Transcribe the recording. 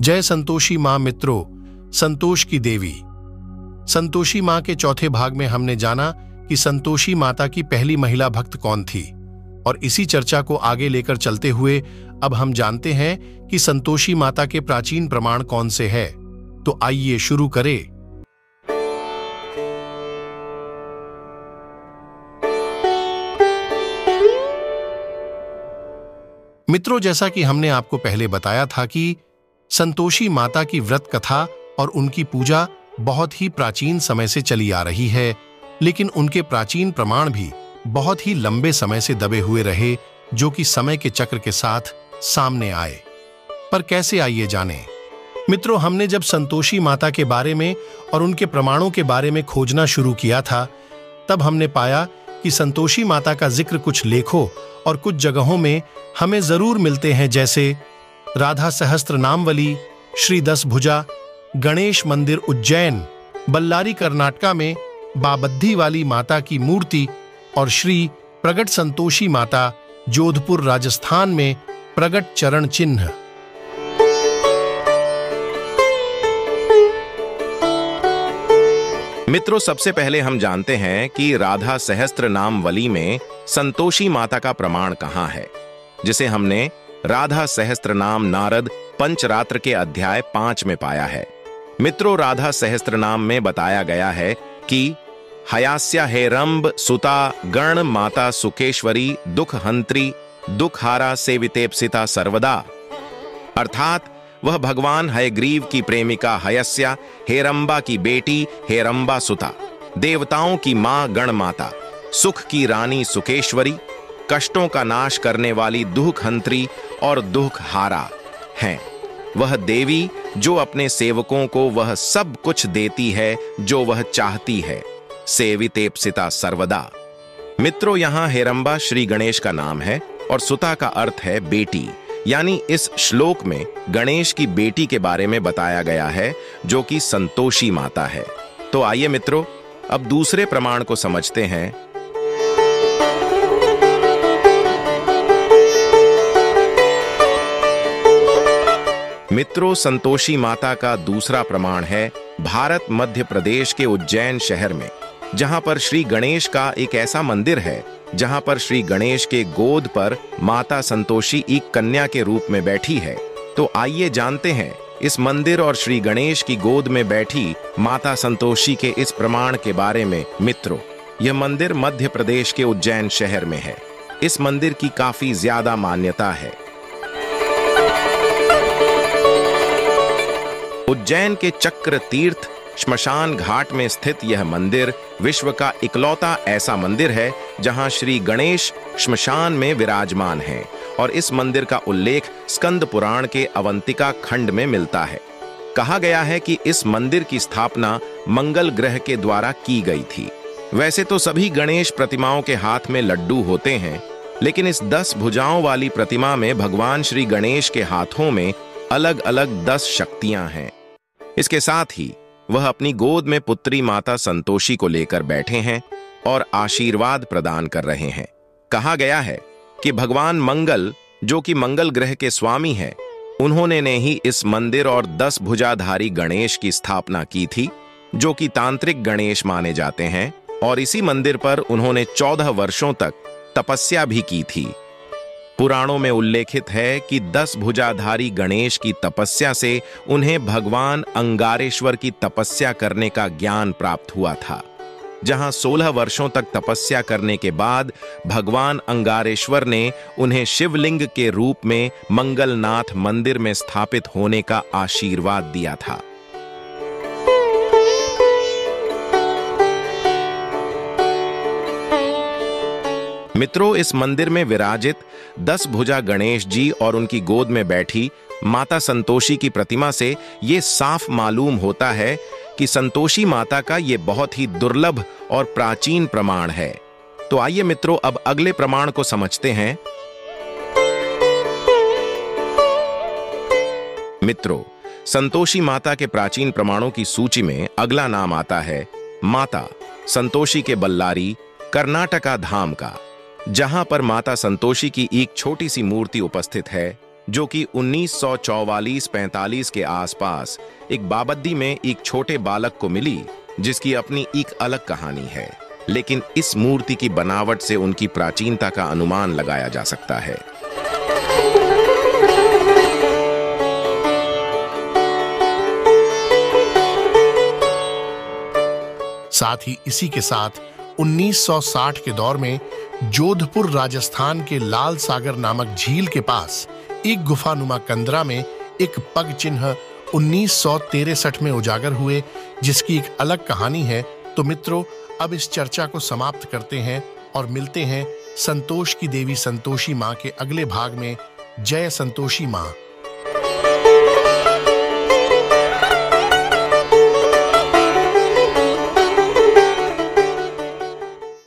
जय संतोषी माँ मित्रों, संतोष की देवी। संतोषी माँ के चौथे भाग में हमने जाना कि संतोषी माता की पहली महिला भक्त कौन थी, और इसी चर्चा को आगे लेकर चलते हुए अब हम जानते हैं कि संतोषी माता के प्राचीन प्रमाण कौन से है। तो आइए शुरू करें। मित्रों, जैसा कि हमने आपको पहले बताया था कि संतोषी माता की व्रत कथा और उनकी पूजा बहुत ही प्राचीन समय से चली आ रही है, लेकिन उनके प्राचीन प्रमाण भी बहुत ही लंबे समय से दबे हुए रहे, जो कि समय के चक्र के साथ सामने आए। पर कैसे आइए जाने? मित्रों, हमने जब संतोषी माता के बारे में और उनके प्रमाणों के बारे में खोजना शुरू किया था, तब हमने पाया कि संतोषी माता का ज़िक्र कुछ लेखों और कुछ जगहों में हमें ज़रूर मिलते हैं, जैसे राधा सहस्त्र नामवली श्री दस भुजा गणेश मंदिर उज्जैन, बल्लारी कर्नाटका में बाबद्धी वाली माता की मूर्ति और श्री प्रगट संतोषी माता जोधपुर राजस्थान में प्रगट चरण चिन्ह। मित्रों, सबसे पहले हम जानते हैं कि राधा सहस्त्र नाम वली में संतोषी माता का प्रमाण कहाँ है, जिसे हमने राधा सहस्त्र नाम नारद पंचरात्र के अध्याय पाँच में पाया है। मित्रों, राधा सहस्त्र नाम में बताया गया है कि हयास्या हेरंब सुता, गण, माता, सुकेश्वरी दुख हंत्री दुखहारा सेवितेप्सिता सर्वदा। अर्थात, वह भगवान हयग्रीव की प्रेमिका हयस्या हेरंबा की बेटी हेरंबा सुता, देवताओं की माँ, गण माता, सुख की रानी सुकेश्वरी, कष्टों का नाश करने वाली दुखहंत्री और दुख हारा हैं। वह देवी जो अपने सेवकों को वह सब कुछ देती है, जो वह चाहती है। सेवितेप्सिता सर्वदा। मित्रों, यहाँ हेरंबा श्री गणेश का नाम है और सुता का अर्थ है बेटी। यानी इस श्लोक में गणेश की बेटी के बारे में बताया गया है, जो कि संतोषी माता है। तो आइए मित्रों, अब दूसरे प्रमाण को समझते हैं। मित्रों, संतोषी माता का दूसरा प्रमाण है भारत मध्य प्रदेश के उज्जैन शहर में, जहाँ पर श्री गणेश का एक ऐसा मंदिर है, जहाँ पर श्री गणेश के गोद पर माता संतोषी एक कन्या के रूप में बैठी है। तो आइए जानते हैं, इस मंदिर और श्री गणेश की गोद में बैठी माता संतोषी के इस प्रमाण के बारे में मित्रों, यह मंदिर मध्य प्रदेश के उज्जैन शहर में है। इस मंदिर की काफ़ी ज़्यादा मान्यता है। उज्जैन के चक्र तीर्थ श्मशान घाट में स्थित यह मंदिर विश्व का इकलौता ऐसा मंदिर है, जहाँ श्री गणेश श्मशान में विराजमान हैं और इस मंदिर का उल्लेख स्कंद पुराण के अवंतिका खंड में मिलता है। कहा गया है कि इस मंदिर की स्थापना मंगल ग्रह के द्वारा की गई थी। वैसे तो सभी गणेश प्रतिमाओं के हाथ में लड्डू होते हैं, लेकिन इस दस भुजाओं वाली प्रतिमा में भगवान श्री गणेश के हाथों में अलग अलग दस शक्तियाँ हैं। इसके साथ ही वह अपनी गोद में पुत्री माता संतोषी को लेकर बैठे हैं और आशीर्वाद प्रदान कर रहे हैं। कहा गया है कि भगवान मंगल, जो कि मंगल ग्रह के स्वामी हैं, उन्होंने ने ही इस मंदिर और दस भुजाधारी गणेश की स्थापना की थी, जो कि तांत्रिक गणेश माने जाते हैं, और इसी मंदिर पर उन्होंने चौदह वर्षों तक तपस्या भी की थी। पुराणों में उल्लेखित है कि दस भुजाधारी गणेश की तपस्या से उन्हें भगवान अंगारेश्वर की तपस्या करने का ज्ञान प्राप्त हुआ था। जहाँ सोलह वर्षों तक तपस्या करने के बाद भगवान अंगारेश्वर ने उन्हें शिवलिंग के रूप में मंगलनाथ मंदिर में स्थापित होने का आशीर्वाद दिया था। मित्रों, इस मंदिर में विराजित दस भुजा गणेश जी और उनकी गोद में बैठी माता संतोषी की प्रतिमा से ये साफ़ मालूम होता है कि संतोषी माता का ये बहुत ही दुर्लभ और प्राचीन प्रमाण है। तो आइए मित्रों, अब अगले प्रमाण को समझते हैं। मित्रों, संतोषी माता के प्राचीन प्रमाणों की सूची में अगला नाम आता है, माता, संतोषी के बल्लारी, कर्नाटका धाम का। जहाँ पर माता संतोषी की एक छोटी सी मूर्ति उपस्थित है, जो कि 1944-45 के आसपास एक बाबद्दी में एक छोटे बालक को मिली, जिसकी अपनी एक अलग कहानी है। लेकिन इस मूर्ति की बनावट से उनकी प्राचीनता का अनुमान लगाया जा सकता है। साथ ही इसी के साथ 1960 के दौर में जोधपुर राजस्थान के लाल सागर नामक झील के पास, एक गुफानुमा कंदरा में एक पग चिन्ह उन्नीस में उजागर हुए, जिसकी एक अलग कहानी है। तो मित्रों, अब इस चर्चा को समाप्त करते हैं और मिलते हैं संतोष की देवी संतोषी माँ के अगले भाग में। जय संतोषी माँ।